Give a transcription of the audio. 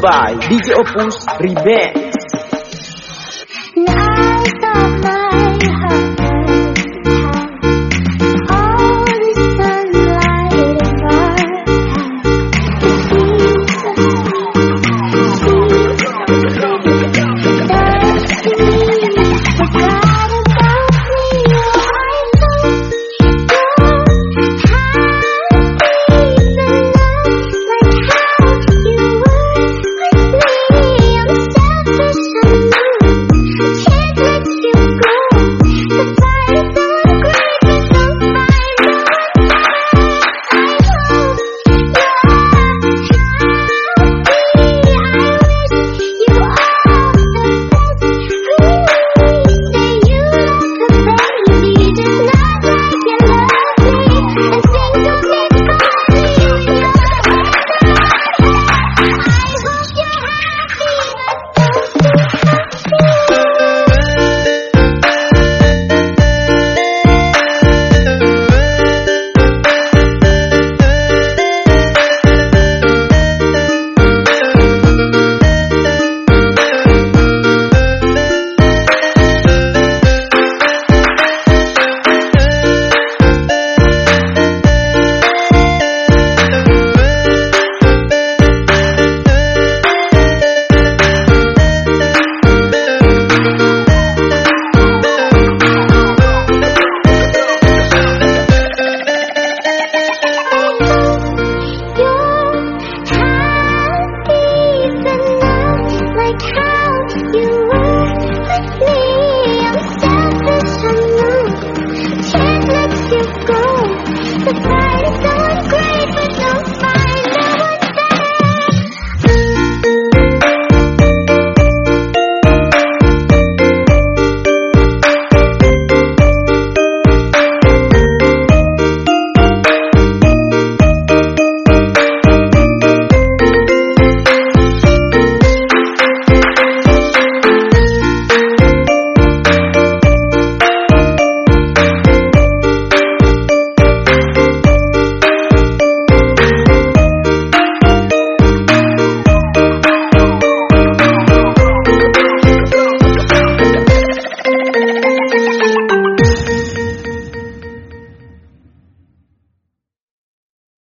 by DJ Opus Remix